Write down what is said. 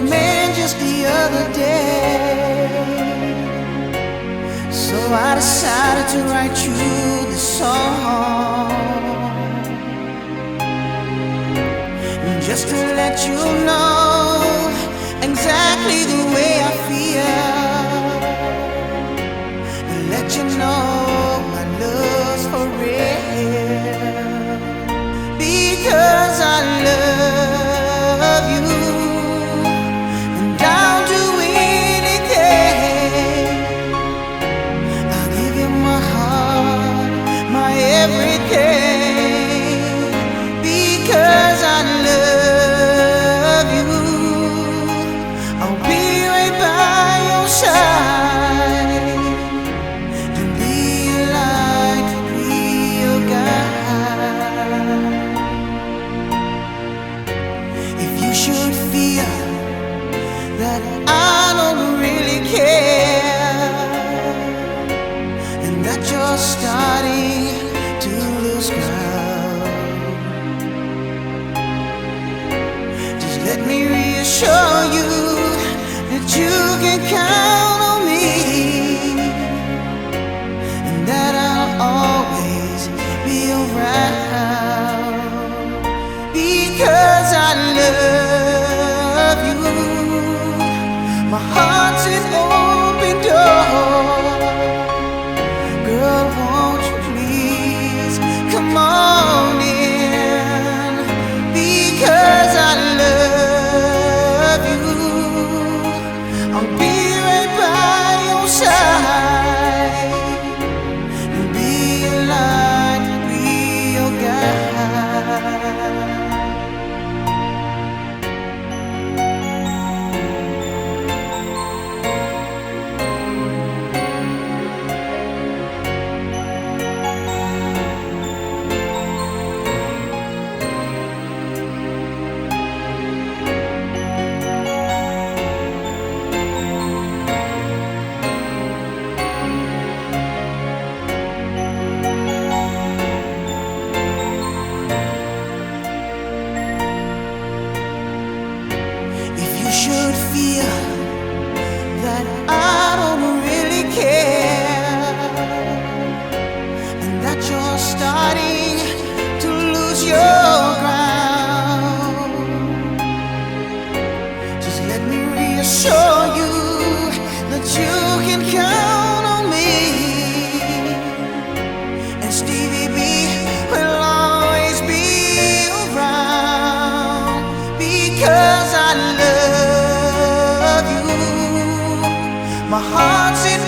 man just the other day. So I decided to write you this song. Just to let you know. Let me reassure you that you can count. because I love you. My heart's in